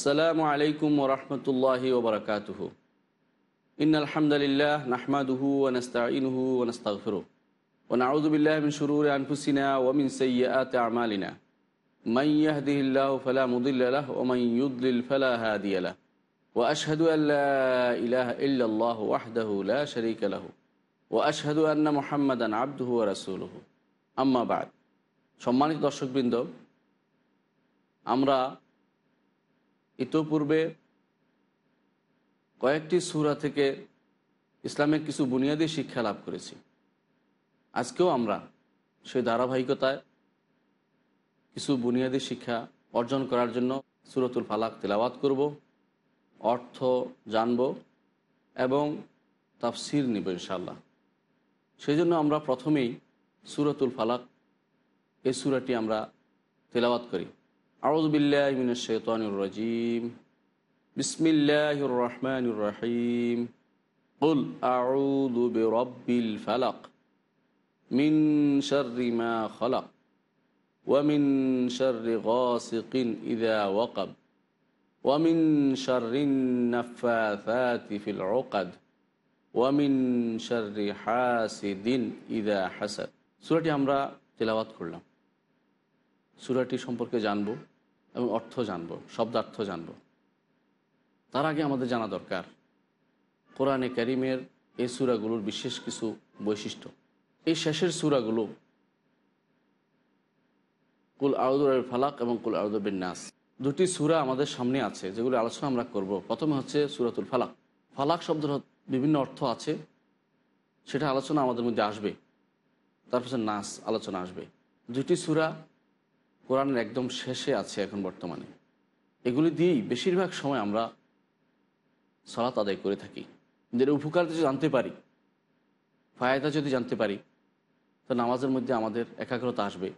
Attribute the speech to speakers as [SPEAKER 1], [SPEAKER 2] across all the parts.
[SPEAKER 1] আসসালামু আলাইকুম ওরহমতুল্লাহি ওবরাকাতুহু ইন আলহামদুলিল্লাহ নাহমাদুহু ওনস্তাইনুহু ওনস্তাগফিরু ونعوذ بالله من شرور أنفسنا ومن سيئات أعمالنا. من يهده الله فلا مضل له ومن يضلل فلا هادي له. وأشهد أن لا إله إلا الله وحده لا شريك له. وأشهد أن محمدا عبده ورسوله. أما بعد সম্মানিত দর্শকবৃন্দ আমরা ইতোপূর্বে কয়েকটি সুরা থেকে ইসলামের কিছু বুনিয়াদী শিক্ষা লাভ করেছি। আজকেও আমরা সেই ধারাবাহিকতায় কিছু বুনিয়াদী শিক্ষা অর্জন করার জন্য সুরতুল ফালাক তেলাওয়াত করব, অর্থ জানব এবং তাফসির নিব ইনশাল্লাহ সেই জন্য আমরা প্রথমেই সুরতুল ফালাক এই সুরাটি আমরা তেলাওয়াত করি। أعوذ بالله من الشيطان الرجيم بسم الله الرحمن الرحيم قل أعوذ برب الفلق من شر ما خلق ومن شر غاسق إذا وقب ومن شر النفاثات في العقد ومن شر حاسد إذا حسد سورة আমরা তেলাওয়াত করলাম সুরাটি সম্পর্কে জানব এবং অর্থ জানব, শব্দার্থ জানব। তার আগে আমাদের জানা দরকার, কোরআনে করিমের এই সুরাগুলোর বিশেষ কিছু বৈশিষ্ট্য। এই শেষের সুরাগুলো, কুল আউদুর ফালাক এবং কুল আউদুবিন নাস। দুটি সুরা আমাদের সামনে আছে, যেগুলো আলোচনা আমরা করব। প্রথমে হচ্ছে সুরাতুল ফালাক। ফালাক শব্দের বিভিন্ন অর্থ আছে, সেটা আলোচনা আমাদের মধ্যে আসবে। তারপর নাস আলোচনা আসবে। দুটি সুরা কোরআনের একদম শেষে আছে এখন বর্তমানে। এগুলি দিয়েই বেশিরভাগ সময় আমরা সালাত আদায় করে থাকি। এর উপকারিতা যদি জানতে পারি, ফায়দা যদি জানতে পারি, তো নামাজের মধ্যে আমাদের একাগ্রতা আসবে।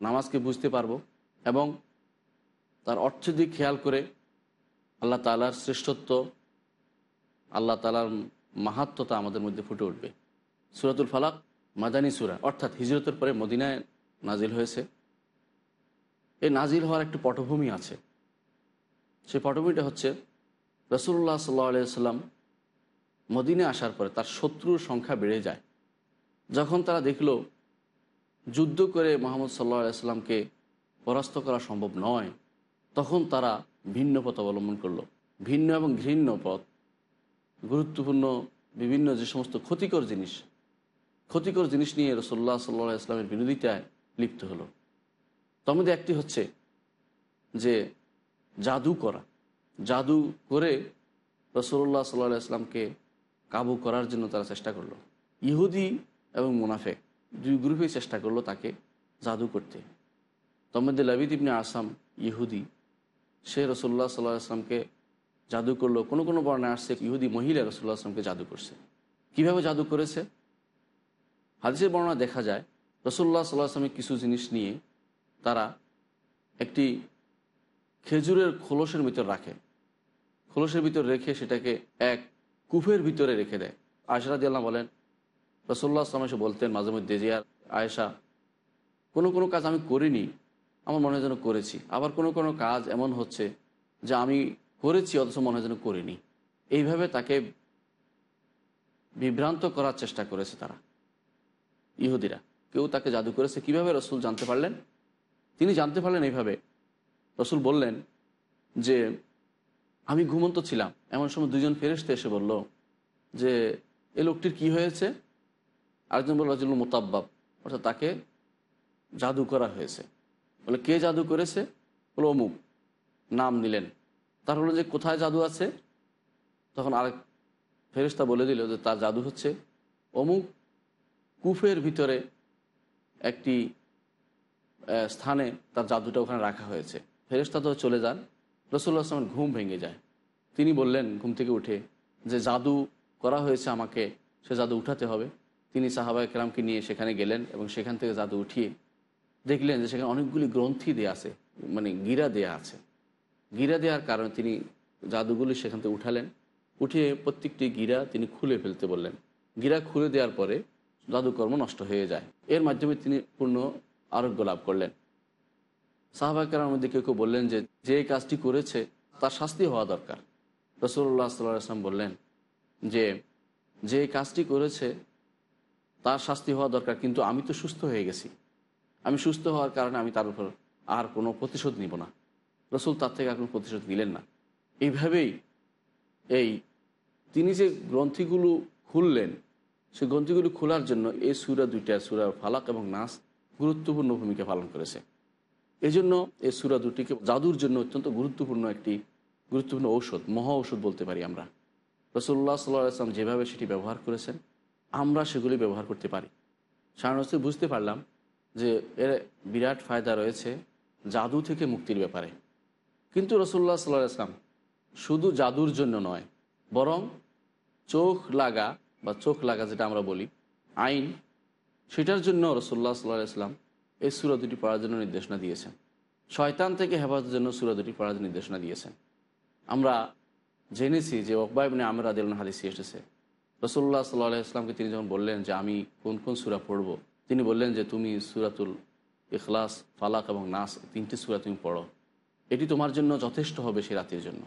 [SPEAKER 1] নামাজকে বুঝতে পারব এবং তার অর্থ দিক খেয়াল করে আল্লাহ তালার শ্রেষ্ঠত্ব, আল্লাহ তালার মাহাত্মতা আমাদের মধ্যে ফুটে উঠবে। সুরাতুল ফালাক মাদানী সুরা, অর্থাৎ হিজরতের পরে মদিনায় নাজিল হয়েছে। এই নাজিল হওয়ার একটি পটভূমি আছে। সেই পটভূমিটা হচ্ছে রসুল্লাহ সাল্লাহ আলিয়াল্লাম মদিনে আসার পরে তার শত্রুর সংখ্যা বেড়ে যায়। যখন তারা দেখল যুদ্ধ করে মোহাম্মদ সাল্লাহ আলাইস্লামকে পরাস্ত করা সম্ভব নয়, তখন তারা ভিন্ন পথ অবলম্বন করল। ভিন্ন এবং ঘৃণ্য পথ, গুরুত্বপূর্ণ বিভিন্ন যে সমস্ত ক্ষতিকর জিনিস ক্ষতিকর জিনিস নিয়ে রসোল্লা সাল্লাহ ইসলামের বিরোধিতায় লিপ্ত হলো। তার মধ্যে একটি হচ্ছে যে জাদু করা। জাদু করে রসুল্লাহ সাল্লাহ ইসলামকে কাবু করার জন্য তারা চেষ্টা করল। ইহুদি এবং মুনাফেক দুই গ্রুপেই চেষ্টা করল তাকে জাদু করতে। তার মধ্যে লাবিদ ইবনে আসাম ইহুদি, সে রসুল্লাহ সাল্লাহ আসলামকে জাদু করল। কোনো কোনো বর্ণায় আসছে ইহুদি মহিলা রসুল্লাহ আসলামকে জাদু করছে। কীভাবে জাদু করেছে? হাদিসের বর্ণনা দেখা যায় রসুল্লাহ সাল্লাহ আসলামের কিছু জিনিস নিয়ে তারা একটি খেজুরের খোলসের ভিতর রাখে। খোলসের ভিতর রেখে সেটাকে এক কুফের ভিতরে রেখে দেয়। আয়সা দিয়াল্লাহ বলেন রসল্লাহ আসলাম এসে বলতেন মাঝে মধ্যে যে আর আয়েশা, কোনো কোনো কাজ আমি করিনি, আমার মনে যেন করেছি। আবার কোনো কোনো কাজ এমন হচ্ছে যে আমি করেছি, অথচ মনে যেন করিনি। এইভাবে তাকে বিভ্রান্ত করার চেষ্টা করেছে তারা, ইহুদিরা। কেউ তাকে জাদু করেছে। কীভাবে রসুল জানতে পারলেন? তিনি জানতে পারলেন এইভাবে। রসুল বললেন যে, আমি ঘুমন্ত ছিলাম। এমন সময় দুজন ফেরেস্তে এসে বলল যে, এ লোকটির কি হয়েছে? আরেকজন বলল, রাজুল মোতাব্বাব। অর্থাৎ তাকে জাদু করা হয়েছে। বলে, কে জাদু করেছে? বলে, অমুক। নাম নিলেন। তার হলো যে, কোথায় জাদু আছে? তখন আরেক ফেরেস্তা বলে দিল যে, তার জাদু হচ্ছে অমুক কুফের ভিতরে একটি স্থানে তার জাদুটা ওখানে রাখা হয়েছে। ফেরেস্তা তো চলে যান রসুল্লাহ আসলামের ঘুম ভেঙে যায়। তিনি বললেন, ঘুম থেকে উঠে যে জাদু করা হয়েছে আমাকে, সে জাদু উঠাতে হবে। তিনি সাহাবাই কেরামকে নিয়ে সেখানে গেলেন এবং সেখান থেকে জাদু উঠিয়ে দেখলেন যে সেখানে অনেকগুলি গ্রন্থি দেয়া আছে মানে গিরা দেয়া আছে। গিরা দেওয়ার কারণে তিনি জাদুগুলি সেখান থেকে উঠালেন। উঠিয়ে প্রত্যেকটি গিরা তিনি খুলে ফেলতে বললেন। গিরা খুলে দেওয়ার পরে জাদুকর্ম নষ্ট হয়ে যায়। এর মাধ্যমে তিনি পূর্ণ আরোগ্য লাভ করলেন। সাহাবাকের মধ্যে কেউ কেউ বললেন যে যে কাজটি করেছে, তার শাস্তি হওয়া দরকার। রসুল্লাহ সাল্লাহ আসলাম বললেন যে যে কাজটি করেছে, তার শাস্তি হওয়া দরকার, কিন্তু আমি তো সুস্থ হয়ে গেছি। আমি সুস্থ হওয়ার কারণে আমি তার উপর আর কোনো প্রতিশোধ নিব না। রসুল তার থেকে আর কোনো প্রতিশোধ নিলেন না। এইভাবেই এই তিনি যে গ্রন্থিগুলো খুললেন সেই গ্রন্থিগুলো খোলার জন্য এই সুরা দুইটা, সুরা ফালাক এবং নাস গুরুত্বপূর্ণ ভূমিকা পালন করেছে। এই জন্য এই সুরা দুটিকে জাদুর জন্য অত্যন্ত গুরুত্বপূর্ণ একটি গুরুত্বপূর্ণ ঔষধ, মহা ঔষধ বলতে পারি আমরা। রসুল্লাহ সাল্লাহ আসলাম যেভাবে সেটি ব্যবহার করেছেন, আমরা সেগুলি ব্যবহার করতে পারি। সাধারণত বুঝতে পারলাম যে এর বিরাট ফায়দা রয়েছে জাদু থেকে মুক্তির ব্যাপারে। কিন্তু রসুল্লাহ সাল্লাহ আসলাম শুধু জাদুর জন্য নয়, বরং চোখ লাগা বা চোখ লাগা যেটা আমরা বলি, আইন সেটার জন্য রসুল্লাহ সাল্লাহ ইসলাম এই সুরা দুটি পড়ার জন্য নির্দেশনা দিয়েছেন। শয়তান থেকে হেফাজতের জন্য সুরা দুটি পড়ার নির্দেশনা দিয়েছেন। আমরা জেনেছি যে ওকবাইবনে আমরা আদিল হাদিসি এসেছে। রসুল্লাহ সাল্লাহ ইসলামকে তিনি যখন বললেন যে আমি কোন কোন সুরা পড়ব, তিনি বললেন যে তুমি সুরাতুল ইখলাস, ফালাক এবং নাস তিনটি সুরা তুমি পড়ো। এটি তোমার জন্য যথেষ্ট হবে সে রাতের জন্য।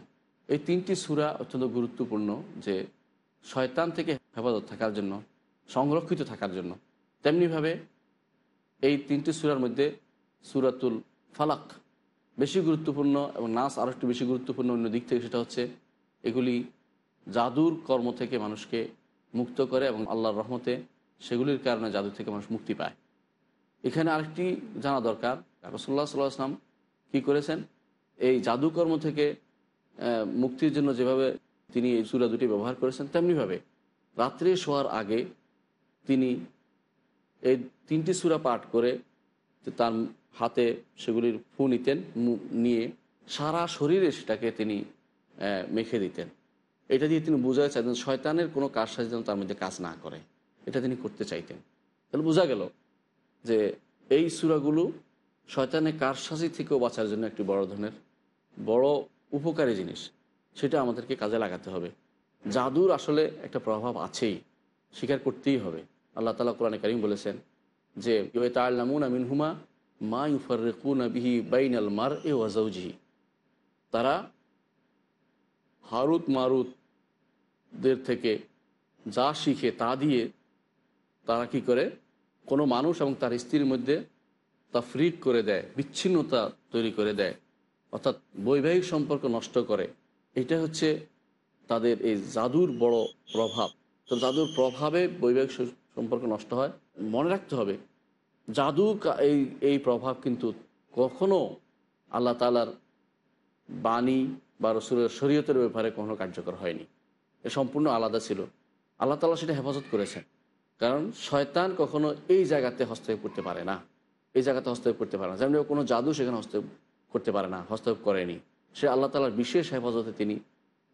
[SPEAKER 1] এই তিনটি সুরা অত্যন্ত গুরুত্বপূর্ণ যে শয়তান থেকে হেফাজত থাকার জন্য, সংরক্ষিত থাকার জন্য তেমনিভাবে এই তিনটি সুরার মধ্যে সুরাতুল ফালাক বেশি গুরুত্বপূর্ণ এবং নাস আরও একটু বেশি গুরুত্বপূর্ণ অন্য দিক থেকে সেটা হচ্ছে এগুলি জাদুর কর্ম থেকে মানুষকে মুক্ত করে এবং আল্লাহর রহমতে সেগুলির কারণে জাদু থেকে মানুষ মুক্তি পায়। এখানে আরেকটি জানা দরকার। রসল্লাহ সাল্লাহ আসলাম কী করেছেন? এই জাদুকর্ম থেকে মুক্তির জন্য যেভাবে তিনি এই সুরা দুটি ব্যবহার করেছেন, তেমনিভাবে রাত্রে শোয়ার আগে তিনি এই তিনটি সুরা পাঠ করে তার হাতে সেগুলির ফু নিতেন নিয়ে সারা শরীরে সেটাকে তিনি মেখে দিতেন। এটা দিয়ে তিনি বোঝাতে চাইতেন শয়তানের কোনো কাজ সাথে যেন তার মধ্যে কাজ না করে। এটা তিনি করতে চাইতেন। তাহলে বোঝা গেল যে এই সুরাগুলো শয়তানের কারসাজি থেকেও বাঁচার জন্য একটি বড় ধরনের, বড় উপকারী জিনিস। সেটা আমাদেরকে কাজে লাগাতে হবে। জাদুর আসলে একটা প্রভাব আছেই, স্বীকার করতেই হবে। আল্লাহ তালা কোরআনে কারিম বলেছেন যে তাল্লামুন আমিন মা ইউফারকুন বিহি বাইন আল মার এ ওয়াজাউজিহি তারা হারুত মারুতদের থেকে যা শিখে তা দিয়ে তারা কি করে? কোনো মানুষ এবং তার স্ত্রীর মধ্যে তাফরিক করে দেয়, বিচ্ছিন্নতা তৈরি করে দেয়, অর্থাৎ বৈবাহিক সম্পর্ক নষ্ট করে। এটা হচ্ছে তাদের এই জাদুর বড় প্রভাব। তো জাদুর প্রভাবে বৈবাহিক সম্পর্ক নষ্ট হয়। মনে রাখতে হবে, জাদু এই এই প্রভাব কিন্তু কখনো আল্লাহ তালার বাণী বা রসুলের শরীয়তের ব্যাপারে কখনো কার্যকর হয়নি। এ সম্পূর্ণ আলাদা ছিল। আল্লাহ তালা সেটা হেফাজত করেছেন। কারণ শয়তান কখনো এই জায়গাতে হস্তক্ষেপ করতে পারে না। এই জায়গাতে হস্তক্ষেপ করতে পারে না। যেমন কোনো জাদু সেখানে হস্তক্ষেপ করতে পারে না, হস্তক্ষেপ করেনি। সে আল্লাহ তালার বিশেষ হেফাজতে তিনি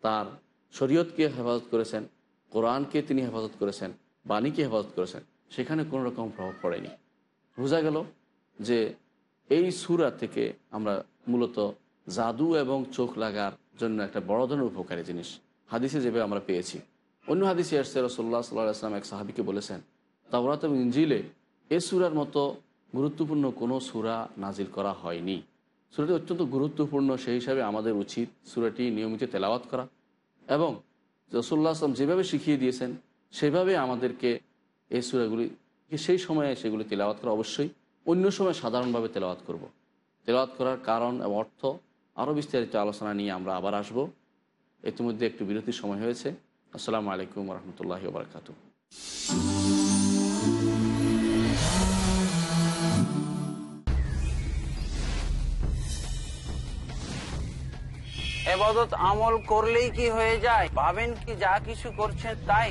[SPEAKER 1] তার শরীয়তকে হেফাজত করেছেন, কোরআনকে তিনি হেফাজত করেছেন। বাণীকে হেফাজত করেছেন, সেখানে কোনো রকম প্রভাব পড়েনি। বোঝা গেল যে এই সুরা থেকে আমরা মূলত জাদু এবং চোখ লাগার জন্য একটা বড় ধরনের উপকারী জিনিস, হাদিসে যেভাবে আমরা পেয়েছি। অন্য হাদিসে আসছে রসোল্লা সাল্লাহ আসলাম এক সাহাবিকে বলেছেন, তাওরাত এবং ইঞ্জিলে এ সুরার মতো গুরুত্বপূর্ণ কোনো সুরা নাজিল করা হয়নি। সুরাটি অত্যন্ত গুরুত্বপূর্ণ, সেই হিসাবে আমাদের উচিত সুরাটি নিয়মিত তেলাওয়াত করা এবং রসোল্লা আসলাম যেভাবে শিখিয়ে দিয়েছেন সেভাবে আমাদেরকে এই সুরাগুলি সেই সময়ে সেগুলি তেলাওয়াত করা অবশ্যই। অন্য সময় সাধারণভাবে তেলাওয়াত করব। তেলাওয়াত করার কারণ এবং অর্থ আরও বিস্তারিত আলোচনা নিয়ে আমরা আবার আসব। ইতিমধ্যে একটু বিরতির সময় হয়েছে। আসসালামু আলাইকুম রহমতুল্লাহ বারকাত
[SPEAKER 2] এবাদত আমল করলেই কি হয়ে যায়? ভাবেন কি যা কিছু করছেন তাই?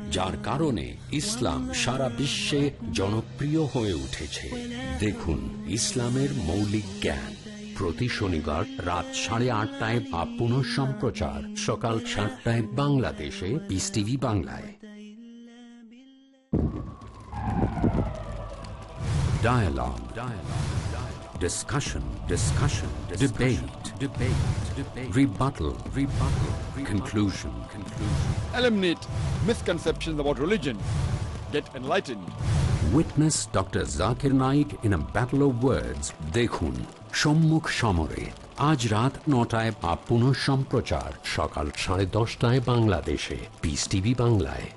[SPEAKER 3] যার কারণে ইসলাম সারা বিশ্বে জনপ্রিয় হয়ে উঠেছে দেখুন, ইসলামের মৌলিক জ্ঞান প্রতি শনিবার রাত সাড়ে আটটায় বা পুনঃ সম্প্রচার সকাল সাতটায় বাংলাদেশে পিস টিভি বাংলায় Dialogue. Dialogue. Dialogue. Discussion. Discussion. Debate. Debate. Debate. Rebuttal. Rebuttal. rebuttal Conclusion. Conclusion.
[SPEAKER 4] Eliminate misconceptions about religion. Get enlightened.
[SPEAKER 3] Witness Dr. Zakir Naik in a battle of words. দেখুন সম্মুখ সমরে আজ রাত নটায় বা পুনঃ সম্প্রচার সকাল সাড়ে দশটায় বাংলাদেশে পিস টিভি বাংলায়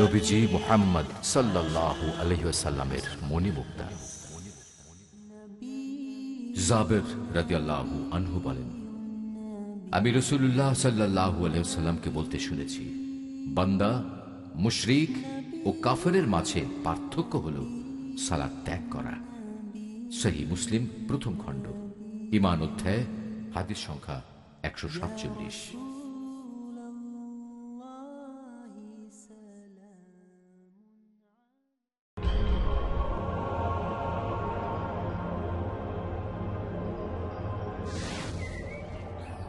[SPEAKER 5] নবীজি মোহাম্মদ সাল্লাল্লাহু আলহিসাল্লামের মণিমুক্তা। জাবের রাদিয়াল্লাহু আনহু বলেন, আমি রসুল্লাহ সাল্লাহু আলহিসাল্লামকে বলতে শুনেছি, বান্দা, মুশরিক ও কাফেরের মাঝে পার্থক্য হল সালাদ ত্যাগ করা। সহি মুসলিম প্রথম খণ্ড, ইমান অধ্যায়, হাদিস সংখ্যা একশো সাতচল্লিশ।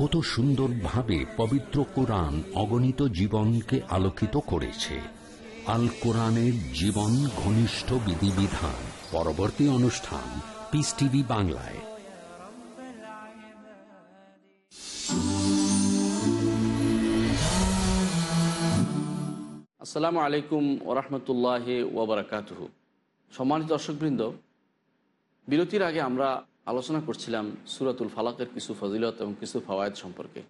[SPEAKER 3] কত সুন্দরভাবে পবিত্র কোরআন অগণিত জীবনকে আলোকিত করেছে। আল কোরআনের জীবন ঘনিষ্ঠ বিধিবিধান। পরবর্তী অনুষ্ঠান পিস টিভি বাংলায়।
[SPEAKER 1] আসসালামু আলাইকুম ওরহমতুল্লাহ ওবরাকাতহ সম্মানিত দর্শকবৃন্দ, বিরতির আগে আমরা আলোচনা করছিলাম সুরাতুল ফালাকের কিছু ফজিলত এবং কিছু ফাওয়ায়দ সম্পর্কে।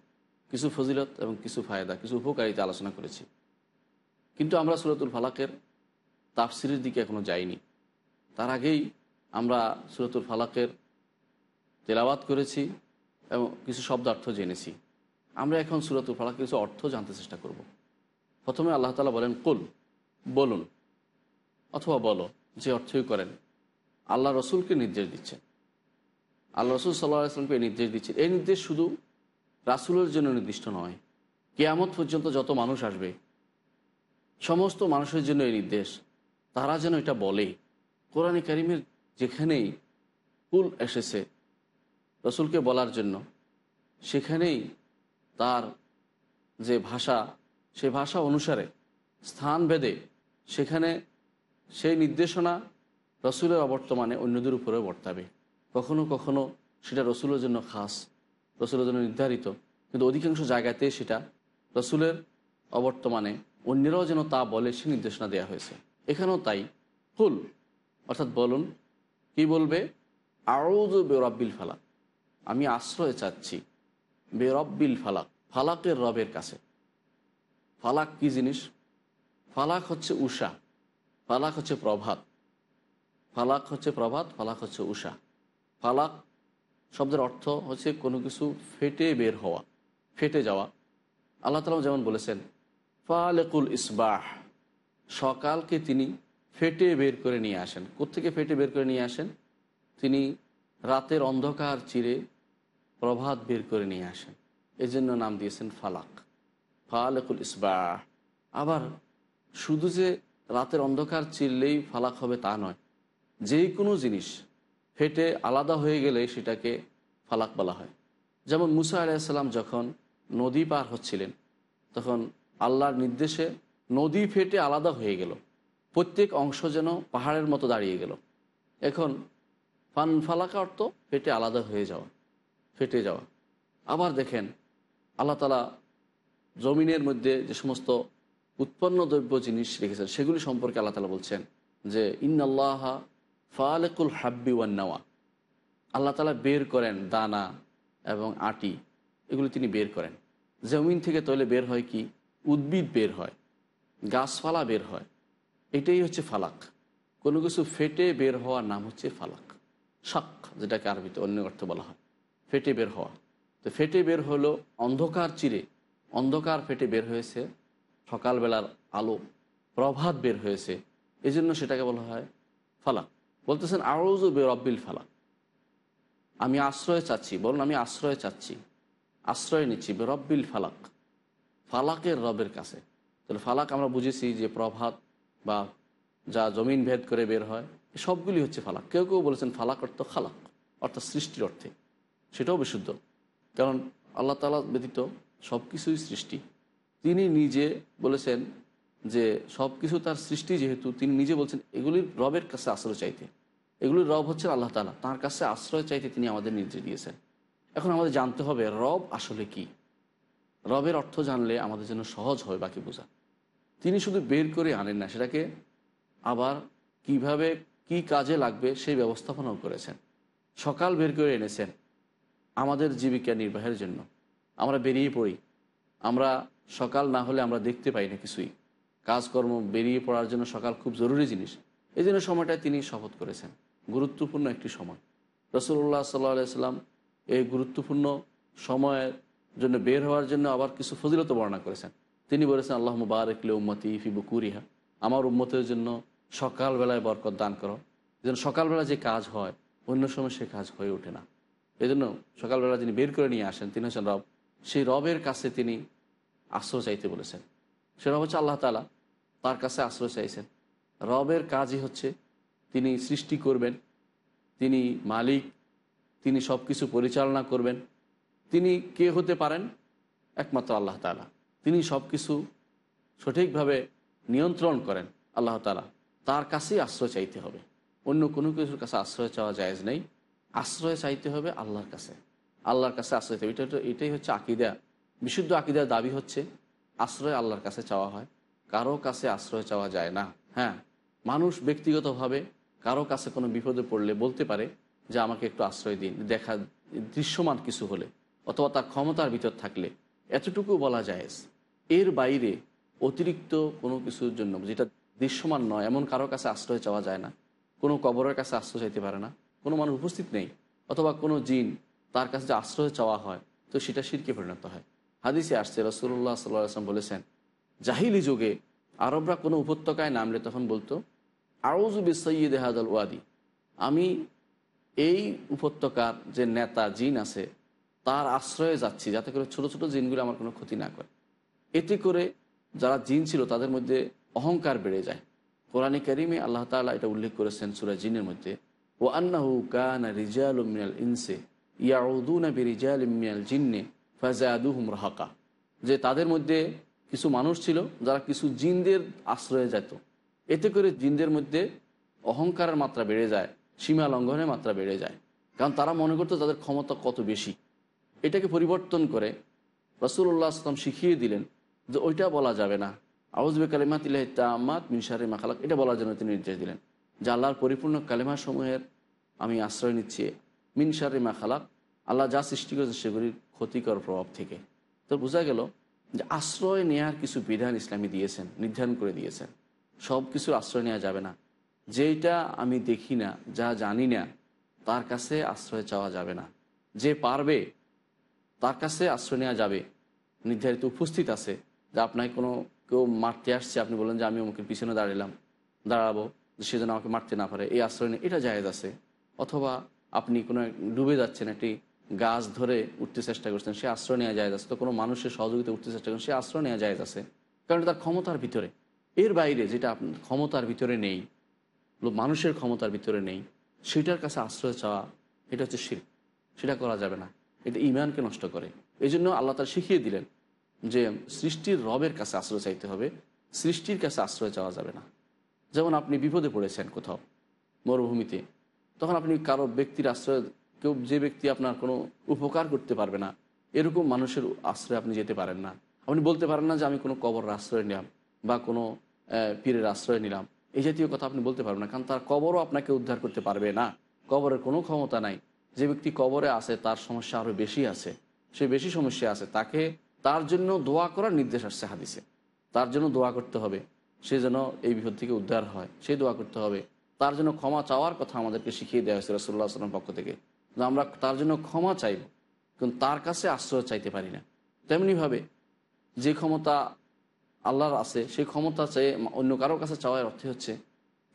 [SPEAKER 1] কিছু ফজিলত এবং কিছু ফায়দা, কিছু উপকারিতা আলোচনা করেছি। কিন্তু আমরা সুরাতুল ফালাকের তাফসিরের দিকে এখনও যাইনি। তার আগেই আমরা সুরাতুল ফালাকের তেলাওয়াত করেছি এবং কিছু শব্দার্থ জেনেছি। আমরা এখন সুরাতুল ফালাকের কিছু অর্থ জানতে চেষ্টা করব। প্রথমে আল্লাহ তালা বলেন, কুল, বলুন। অথবা বলো, যে অর্থই করেন। আল্লাহ রসুলকে নির্দেশ দিচ্ছেন। আল্লাহ রসুল সাল্লাহ আসলামকে এই নির্দেশ দিচ্ছেন। এই নির্দেশ শুধু রাসুলের জন্য নির্দিষ্ট নয়, কেয়ামত পর্যন্ত যত মানুষ আসবে, সমস্ত মানুষের জন্য এই নির্দেশ, তারা যেন এটা বলে। কোরআনে কারিমের যেখানেই কুল এসেছে, রসুলকে বলার জন্য, সেখানেই তার যে ভাষা, সে ভাষা অনুসারে, স্থান ভেদে, সেখানে সেই নির্দেশনা রসুলের অবর্তমানে অন্যদের উপরেও বর্তাবে। কখনো কখনো সেটা রসুলের জন্য খাস, রসুলের জন্য নির্ধারিত। কিন্তু অধিকাংশ জায়গাতে সেটা রসুলের অবর্তমানে অন্যরাও যেন তা বলে সে নির্দেশনা দেওয়া হয়েছে। এখানেও তাই। কুল, অর্থাৎ বলুন, কি বলবে? আউজ বেরব্বিল ফালাক। আমি আশ্রয় চাচ্ছি বেরব্বিল ফালাক, ফালাকের রবের কাছে। ফালাক কি জিনিস? ফালাক হচ্ছে উষা, ফালাক হচ্ছে প্রভাত। ফালাক হচ্ছে প্রভাত, ফালাক হচ্ছে উষা। ফালাক শব্দের অর্থ হচ্ছে কোনো কিছু ফেটে বের হওয়া, ফেটে যাওয়া। আল্লাহ তালা যেমন বলেছেন, ফালেকুল ইসবাহ সকালকে তিনি ফেটে বের করে নিয়ে আসেন। কোত্থেকে ফেটে বের করে নিয়ে আসেন? তিনি রাতের অন্ধকার চিরে প্রভাত বের করে নিয়ে আসেন। এই জন্য নাম দিয়েছেন ফালাক। ফালেকুল ইসবাহ। আবার শুধু যে রাতের অন্ধকার চিরলেই ফালাক হবে তা নয় যে কোনো জিনিস ফেটে আলাদা হয়ে গেলে সেটাকে ফালাক বলা হয়। যেমন মুসা আলাইসাল্লাম যখন নদী পার হচ্ছিলেন, তখন আল্লাহর নির্দেশে নদী ফেটে আলাদা হয়ে গেল। প্রত্যেক অংশ যেন পাহাড়ের মতো দাঁড়িয়ে গেল। এখন ফান ফালাকা অর্থ ফেটে আলাদা হয়ে যাওয়া, ফেটে যাওয়া। আবার দেখেন, আল্লাহ তালা জমিনের মধ্যে যে সমস্ত উৎপন্ন দ্রব্য জিনিস রেখেছেন, সেগুলি সম্পর্কে আল্লাহ তালা বলছেন যে, ইন্নাল্লাহ ফালেকুল হাব্বি ওয়ান্নাওয়া আল্লাহ তালা বের করেন দানা এবং আটি, এগুলো তিনি বের করেন। জমিন থেকে তৈলে বের হয় কি? উদ্ভিদ বের হয়, গাছপালা বের হয়। এটাই হচ্ছে ফালাক। কোনো কিছু ফেটে বের হওয়ার নাম হচ্ছে ফালাক। শাক, যেটাকে আরবিতে অন্য অর্থ বলা হয়। ফেটে বের হওয়া। তো ফেটে বের হলো অন্ধকার চিরে। অন্ধকার ফেটে বের হয়েছে, সকালবেলার আলো, প্রভাত বের হয়েছে। এই জন্য সেটাকে বলা হয় ফালাক। বলতেছেন আরোজ বে রব্বিল ফালাক। আমি আশ্রয় চাচ্ছি, বলুন আমি আশ্রয় চাচ্ছি, আশ্রয় নিচ্ছি বে রব্বিল ফালাক, ফালাকের রবের কাছে। তাহলে ফালাক আমরা বুঝেছি যে প্রভাত বা যা জমিন ভেদ করে বের হয়, সবগুলি হচ্ছে ফালাক। কেউ কেউ বলেছেন ফালাক অর্থ খালাক অর্থাৎ সৃষ্টির অর্থে। সেটাও বিশুদ্ধ। কারণ আল্লাহ তালা ব্যতীত সব কিছুই সৃষ্টি। তিনি নিজে বলেছেন যে সব কিছু তার সৃষ্টি যেহেতু, তিনি নিজে বলছেন এগুলির রবের কাছে আশ্রয় চাইতে। এগুলির রব হচ্ছেন আল্লাহ তালা তার কাছে আশ্রয় চাইতে তিনি আমাদের নির্দেশ দিয়েছেন। এখন আমাদের জানতে হবে, রব আসলে কি? রবের অর্থ জানলে আমাদের জন্য সহজ হয় বাকি বোঝা। তিনি শুধু বের করে আনেন না, সেটাকে আবার কীভাবে, কি কাজে লাগবে সেই ব্যবস্থাপনাও করেছেন। সকাল বের করে এনেছেন আমাদের জীবিকা নির্বাহের জন্য। আমরা বেরিয়ে পড়ি। আমরা সকাল না হলে আমরা দেখতে পাই না কিছুই। কাজকর্ম বেরিয়ে পড়ার জন্য সকাল খুব জরুরি জিনিস। এই জন্য সময়টায় তিনি শপথ করেছেন। গুরুত্বপূর্ণ একটি সময়। রসুল্লাহ সাল্লাহ সাল্লাম এই গুরুত্বপূর্ণ সময়ের জন্য বের হওয়ার জন্য আবার কিছু ফজিলত বর্ণনা করেছেন। তিনি বলেছেন, আল্লাহ মুবারকলে উম্মতি ফিবু কুরিহা আমার উম্মতের জন্য সকালবেলায় বরকত দান করো। যেন সকালবেলা যে কাজ হয়, অন্য সময় সে কাজ হয়ে ওঠে না। এই জন্য সকালবেলা যিনি বের করে নিয়ে আসেন, তিনি হচ্ছেন রব। সেই রবের কাছে তিনি আশ্রয় চাইতে বলেছেন। সে রব হচ্ছে আল্লাহ তালা তার কাছে আশ্রয় চাইছেন। রবের কাজই হচ্ছে তিনি সৃষ্টি করবেন, তিনি মালিক, তিনি সব কিছু পরিচালনা করবেন। তিনি কে হতে পারেন? একমাত্র আল্লাহ তালা তিনি সব কিছু সঠিকভাবে নিয়ন্ত্রণ করেন আল্লাহ তালা তার কাছেই আশ্রয় চাইতে হবে। অন্য কোনো কিছুর কাছে আশ্রয় চাওয়া জায়েজ নেই। আশ্রয় চাইতে হবে আল্লাহর কাছে। আল্লাহর কাছে আশ্রয় হবে। এটা এটাই হচ্ছে আকিদা। বিশুদ্ধ আকিদার দাবি হচ্ছে, আশ্রয় আল্লাহর কাছে চাওয়া হয়। কারও কাছে আশ্রয় চাওয়া যায় না। হ্যাঁ মানুষ ব্যক্তিগতভাবে কারও কাছে কোনো বিপদে পড়লে বলতে পারে যে আমাকে একটু আশ্রয় দিন, দেখা, দৃশ্যমান কিছু হলে, অথবা তার ক্ষমতার ভিতর থাকলে, এতটুকু বলা যায় এর বাইরে অতিরিক্ত কোনো কিছুর জন্য, যেটা দৃশ্যমান নয়, এমন কারও কাছে আশ্রয় চাওয়া যায় না। কোনো কবরের কাছে আশ্রয় চাইতে পারে না। কোনো মানুষ উপস্থিত নেই, অথবা কোনো জিন তার কাছে যে আশ্রয় চাওয়া হয়, তো সেটা শিরকে পরিণত হয়। হাদিসে আসছে রসুল্লাহ সাল্লাহ আসলাম বলেছেন, জাহিলি যুগে আরবরা কোনো উপত্যকায় নামলে তখন বলতো আউজুবি সৈয়দ হাদল ওয়াদি। আমি এই উপত্যকার যে নেতা, জিন আছে, তার আশ্রয়ে যাচ্ছি যাতে করে ছোট ছোট জিনগুলো আমার কোনো ক্ষতি না করে। এতে করে যারা জিন ছিল, তাদের মধ্যে অহংকার বেড়ে যায়। কোরআনী করিমে আল্লাহ তালা এটা উল্লেখ করেছেন সুরা জিনের মধ্যে ও আন্নাহু কানা রিজাল মিনাল ইনসে ইয়াউদুনা বি রিজাল মিনাল জিন্নে ফাজাদুহুম রাহাকা। যে তাদের মধ্যে কিছু মানুষ ছিল, যারা কিছু জিনদের আশ্রয়ে যেত। এতে করে জিনদের মধ্যে অহংকারের মাত্রা বেড়ে যায়, সীমা লঙ্ঘনের মাত্রা বেড়ে যায়। কারণ তারা মনে করতো তাদের ক্ষমতা কত বেশি। এটাকে পরিবর্তন করে রসুল্লাহ আসলাম শিখিয়ে দিলেন যে ওইটা বলা যাবে না। আউজবে কালিমাত ইলাহ তামাত মিনসারে মাখালাক এটা বলার জন্য তিনি নির্দেশ দিলেন যে আল্লাহর পরিপূর্ণ কালিমাসমূহের আমি আশ্রয় নিচ্ছি মিনসারে মাখালাক আল্লাহ যা সৃষ্টি করেছে সেগুলির ক্ষতিকর প্রভাব থেকে। তো বোঝা গেল যে আশ্রয় নেওয়ার কিছু বিধান ইসলামী দিয়েছেন, নির্ধারণ করে দিয়েছেন। সব কিছুর আশ্রয় নেওয়া যাবে না। যেটা আমি দেখি না, যা জানি না, তার কাছে আশ্রয় চাওয়া যাবে না। যে পারবে, তার কাছে আশ্রয় নেওয়া যাবে। নির্ধারিত উপস্থিত আছে, যে আপনাকে কোনো, কেউ মারতে আসছে, আপনি বলেন যে আমি অমুকের পিছনে দাঁড়ালাম দাঁড়াবো সে যেন আমাকে মারতে না পারে, এই আশ্রয় নিয়ে এটা জায়েজ আছে। অথবা আপনি কোনো ডুবে যাচ্ছেন, একটি গাছ ধরে উঠতে চেষ্টা করছেন, সে আশ্রয় নেওয়া যায় আছে। তো কোনো মানুষের সহযোগিতা উঠতে চেষ্টা করেন সে আশ্রয় নেওয়া যায় আছে। কারণ তার ক্ষমতার ভিতরে। এর বাইরে যেটা আপনার ক্ষমতার ভিতরে নেই মানুষের ক্ষমতার ভিতরে নেই, সেটার কাছে আশ্রয় চাওয়া, এটা হচ্ছে শির সেটা করা যাবে না। এটা ইমানকে নষ্ট করে। এই জন্য আল্লাহ তার শিখিয়ে দিলেন যে সৃষ্টির রবের কাছে আশ্রয় চাইতে হবে, সৃষ্টির কাছে আশ্রয় চাওয়া যাবে না। যেমন আপনি বিপদে পড়েছেন কোথাও, মরুভূমিতে, তখন আপনি কারও ব্যক্তির আশ্রয়, কেউ যে ব্যক্তি আপনার কোনো উপকার করতে পারবে না, এরকম মানুষের আশ্রয় আপনি যেতে পারেন না। আপনি বলতে পারেন না যে আমি কোনো কবর আশ্রয় নিলাম বা কোনো পীরের আশ্রয় নিলাম। এই জাতীয় কথা আপনি বলতে পারবেন না, কারণ তার কবরও আপনাকে উদ্ধার করতে পারবে না। কবরের কোনো ক্ষমতা নাই। যে ব্যক্তি কবরে আছে, তার সমস্যা আরও বেশি আছে। সে বেশি সমস্যা আছে, তাকে তার জন্য দোয়া করার নির্দেশ আসছে হাদিসে। তার জন্য দোয়া করতে হবে। সে যেন এই বিপদ থেকে উদ্ধার হয়, সে দোয়া করতে হবে। তার জন্য ক্ষমা চাওয়ার কথা আমাদেরকে শিখিয়ে দেওয়া হয়েছে রসুল্লাহ আসলাম পক্ষ থেকে। আমরা তার জন্য ক্ষমা চাইব, কিন্তু তার কাছে আশ্রয় চাইতে পারি না। তেমনিভাবে যে ক্ষমতা আল্লাহর আছে সেই ক্ষমতা চেয়ে অন্য কারোর কাছে চাওয়ার অর্থে হচ্ছে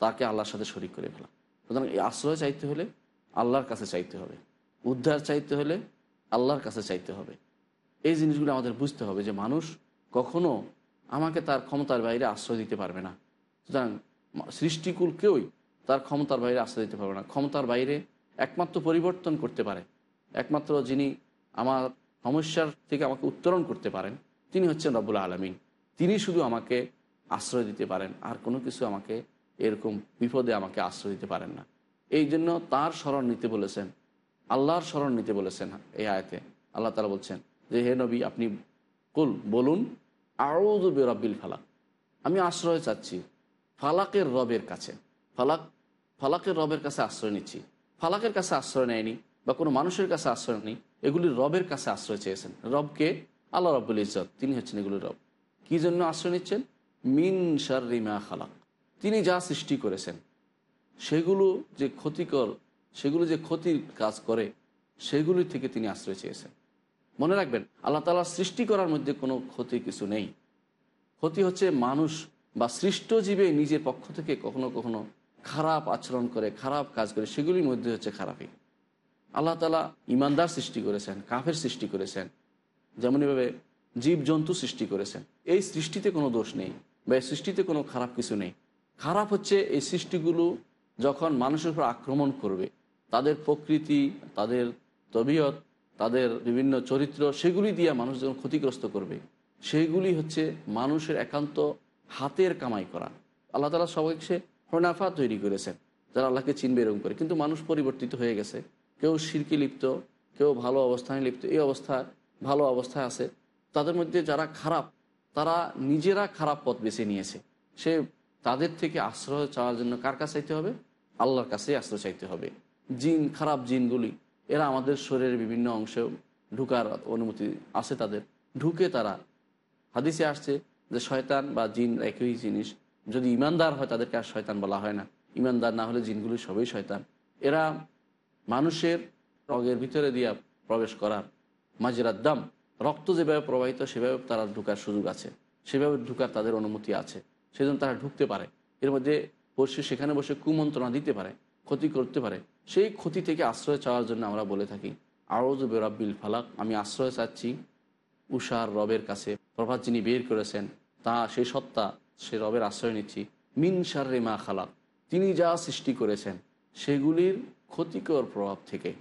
[SPEAKER 1] তাকে আল্লাহর সাথে শরিক করে ফেলা। সুতরাং এই আশ্রয় চাইতে হলে আল্লাহর কাছে চাইতে হবে। উদ্ধার চাইতে হলে আল্লাহর কাছে চাইতে হবে। এই জিনিসগুলো আমাদের বুঝতে হবে যে মানুষ কখনো আমাকে তার ক্ষমতার বাইরে আশ্রয় দিতে পারবে না। সুতরাং সৃষ্টিকুল কেউই তার ক্ষমতার বাইরে আশ্রয় দিতে পারবে না। ক্ষমতার বাইরে একমাত্র পরিবর্তন করতে পারে। একমাত্র যিনি আমার সমস্যার থেকে আমাকে উত্তরণ করতে পারেন, তিনি হচ্ছেন রব্বুল আলমিন। তিনি শুধু আমাকে আশ্রয় দিতে পারেন, আর কোনো কিছু আমাকে এরকম বিপদে আমাকে আশ্রয় দিতে পারেন না। এই জন্য তার স্মরণ নিতে বলেছেন, আল্লাহর স্মরণ নিতে বলেছেন এই আয়তে। আল্লাহ তালা বলছেন, যে হে নবী, আপনি কুল, বলুন, আউযু রব্বিল ফালাক। আমি আশ্রয় চাচ্ছি ফালাকের রবের কাছে। ফালাক, ফালাকের রবের কাছে আশ্রয় নিচ্ছি। ফালাকের কাছে আশ্রয় নেয়নি বা কোনো মানুষের কাছে আশ্রয় নেই এগুলি রবের কাছে আশ্রয় চেয়েছেন। রবকে আল্লাহ রব্বুল ইজত তিনি হচ্ছেন এগুলি রব। কি জন্য আশ্রয় নিচ্ছেন? মিন শারিমা খালাক। তিনি যা সৃষ্টি করেছেন, সেগুলো যে ক্ষতিকর, সেগুলো যে ক্ষতির কাজ করে, সেগুলি থেকে তিনি আশ্রয় চেয়েছেন। মনে রাখবেন, আল্লাহ তালা সৃষ্টি করার মধ্যে কোনো ক্ষতি কিছু নেই। ক্ষতি হচ্ছে মানুষ বা সৃষ্ট জীবে নিজের পক্ষ থেকে কখনো কখনো খারাপ আচরণ করে, খারাপ কাজ করে, সেগুলির মধ্যে হচ্ছে খারাপই। আল্লাহ তালা ইমানদার সৃষ্টি করেছেন, কাফের সৃষ্টি করেছেন। যেমনইভাবে জীবজন্তু সৃষ্টি করেছেন। এই সৃষ্টিতে কোনো দোষ নেই বা এই সৃষ্টিতে কোনো খারাপ কিছু নেই। খারাপ হচ্ছে এই সৃষ্টিগুলো যখন মানুষের উপর আক্রমণ করবে, তাদের প্রকৃতি, তাদের তবিয়ত, তাদের বিভিন্ন চরিত্র, সেগুলি দিয়ে মানুষ যখন ক্ষতিগ্রস্ত করবে সেইগুলি হচ্ছে মানুষের একান্ত হাতের কামাই করা। আল্লাহ তালা সবাইকে হনাফা তৈরি করেছেন, যারা আল্লাহকে চিনবে এরকম করে। কিন্তু মানুষ পরিবর্তিত হয়ে গেছে। কেউ শিরকি লিপ্ত, কেউ ভালো অবস্থানে লিপ্ত। এই অবস্থা ভালো অবস্থায় আছে। তাদের মধ্যে যারা খারাপ, তারা নিজেরা খারাপ পথ বেছে নিয়েছে। সে তাদের থেকে আশ্রয় চাওয়ার জন্য কার কাছে চাইতে হবে? আল্লাহর কাছে আশ্রয় চাইতে হবে। জিন, খারাপ জিনগুলি, এরা আমাদের শরীরের বিভিন্ন অংশে ঢুকার অনুমতি আছে তাদের। ঢুকে তারা। হাদিসে আসছে যে শয়তান বা জিন একই জিনিস। যদি ইমানদার হয় তাদেরকে আর শয়তান বলা হয় না। ইমানদার না হলে জিনগুলি সবই শয়তান। এরা মানুষের রগের ভিতরে দিয়া প্রবেশ করার মাজরার দাম রক্ত যেভাবে প্রবাহিত, সেভাবে তারা ঢুকার সুযোগ আছে। সেভাবে ঢুকার তাদের অনুমতি আছে। সেজন্য তারা ঢুকতে পারে। এর মধ্যে বসে সেখানে বসে কুমন্ত্রণা দিতে পারে, ক্ষতি করতে পারে। সেই ক্ষতি থেকে আশ্রয় চাওয়ার জন্য আমরা বলে থাকি আরজ বেরাব্বিল ফালাক আমি আশ্রয় চাচ্ছি উষার রবের কাছে। প্রভাত যিনি বের করেছেন, তা সেই সত্তা, সে রবের আশ্রয় নিচ্ছি। মিন শারে মা খালাক, তিনি যা সৃষ্টি করেছেন, সেগুলির ক্ষতিকর প্রভাব থেকে।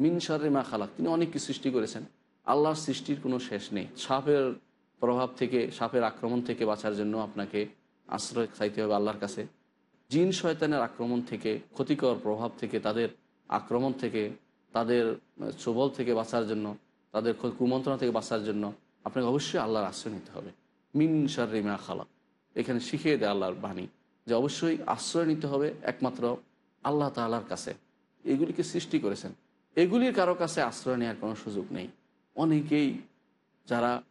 [SPEAKER 1] মিন শারে মা খালাক, তিনি অনেক কিছু সৃষ্টি করেছেন। আল্লাহর সৃষ্টির কোনো শেষ নেই। সাপের প্রভাব থেকে, সাপের আক্রমণ থেকে বাঁচার জন্য আপনাকে আশ্রয় চাইতে হবে আল্লাহর কাছে। জিন শয়তানের আক্রমণ থেকে, ক্ষতিকর প্রভাব থেকে, তাদের আক্রমণ থেকে, তাদের সবল থেকে বাঁচার জন্য, তাদের কুমন্ত্রণা থেকে বাঁচার জন্য আপনাকে অবশ্যই আল্লাহর আশ্রয় নিতে হবে। মিন শারিমা খালাক। এখানে শিখিয়ে দেয় আল্লাহর বাণী যে অবশ্যই আশ্রয় নিতে হবে একমাত্র আল্লাহ তাল্লাহর কাছে। এগুলিকে সৃষ্টি করেছেন। এগুলির কারও কাছে আশ্রয় নেওয়ার কোনো সুযোগ নেই। অনেকেই যারা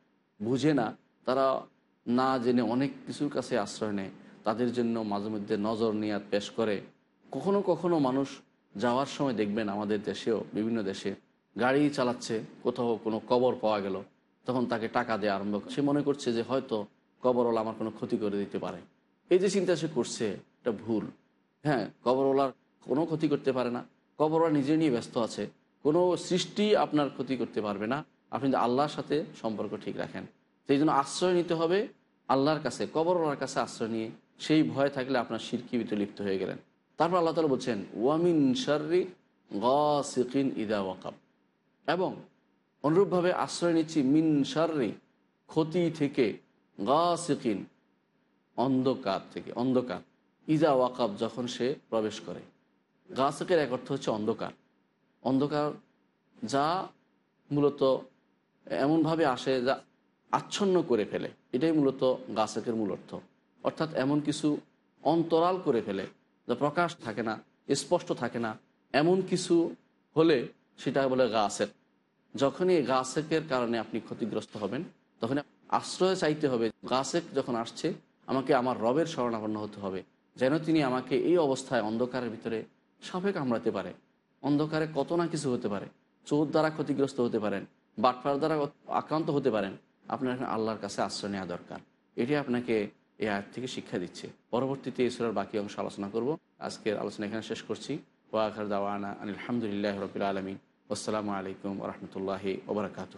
[SPEAKER 1] বুঝে না, তারা না জেনে অনেক কিছুর কাছে আশ্রয় নেয়। তাদের জন্য মাঝে মধ্যে নজর নিয়াত পেশ করে। কখনো কখনো মানুষ যাওয়ার সময় দেখবেন আমাদের দেশেও, বিভিন্ন দেশে গাড়ি চালাচ্ছে, কোথাও কোনো কবর পাওয়া গেল, তখন তাকে টাকা দেওয়া আরম্ভ। সে মনে করছে যে হয়তো কবরওয়ালা আমার কোনো ক্ষতি করে দিতে পারে। এই যে চিন্তা সে করছে, এটা ভুল। হ্যাঁ কবরওয়ালার কোনো ক্ষতি করতে পারে না। কবরওয়ালা নিজে নিয়ে ব্যস্ত আছে। কোনো সৃষ্টি আপনার ক্ষতি করতে পারবে না। আপনি যদি আল্লাহর সাথে সম্পর্ক ঠিক রাখেন। সেই জন্য আশ্রয় নিতে হবে আল্লাহর কাছে কবরওয়ালার কাছে আশ্রয় নিয়ে সেই ভয় থাকলে আপনার সিরকি ভিতরে লিপ্ত হয়ে গেলেন। তারপর আল্লাহ তালা বলছেন, ওয়ামিন শার্রি গিন ইদা ওয়াকাব। এবং অনুরূপভাবে আশ্রয় নিচ্ছি, মিন শার্রি ক্ষতি থেকে, গাসিকিন অন্ধকার থেকে, অন্ধকার ইজা ওয়াকাব যখন সে প্রবেশ করে। গাছেকের এক অর্থ হচ্ছে অন্ধকার। অন্ধকার যা মূলত এমনভাবে আসে যা আচ্ছন্ন করে ফেলে। এটাই মূলত গাছেকের মূল অর্থ। অর্থাৎ এমন কিছু অন্তরাল করে ফেলে, যা প্রকাশ থাকে না, স্পষ্ট থাকে না। এমন কিছু হলে সেটা বলে গাছের যখনই এই গাছেকের কারণে আপনি ক্ষতিগ্রস্ত হবেন, তখন আশ্রয় চাইতে হবে গাছেক যখন আসছে, আমাকে আমার রবের শরণাপন্ন হতে হবে, যেন তিনি আমাকে এই অবস্থায় অন্ধকারের ভিতরে সাপে কামড়াতে পারে। অন্ধকারে কত না কিছু হতে পারে, চোর দ্বারা ক্ষতিগ্রস্ত হতে পারেন। বাটফার দ্বারা আক্রান্ত হতে পারেন। আপনার এখন আল্লাহর কাছে আশ্রয় নেওয়া দরকার। এটি আপনাকে এই আয়াত থেকে শিক্ষা দিচ্ছে। পরবর্তীতে ঈশ্বরের বাকি অংশ আলোচনা করব। আজকের আলোচনা এখানে শেষ করছি। ওয়াখার দাওয়ানা আলহামদুলিল্লাহ রবিল আলমিন। আসসালামু আলাইকুম রহমতুল্লাহি ওবরাকাতু